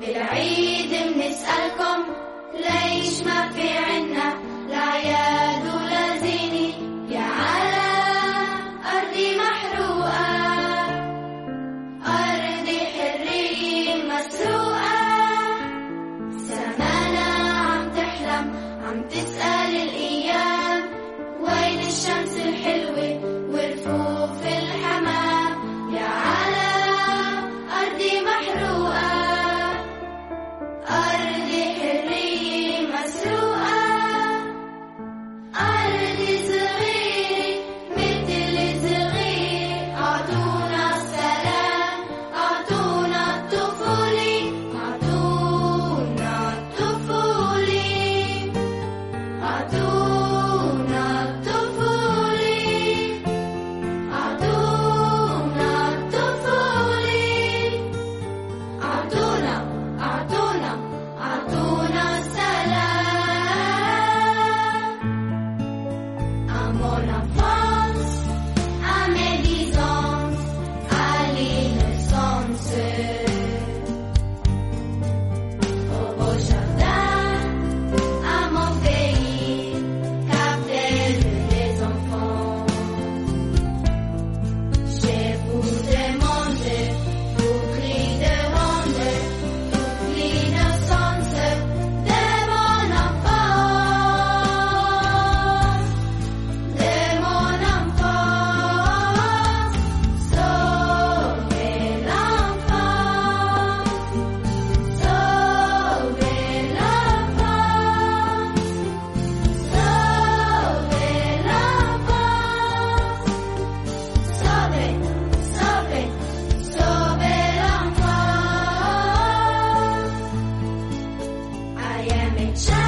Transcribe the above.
de. say child.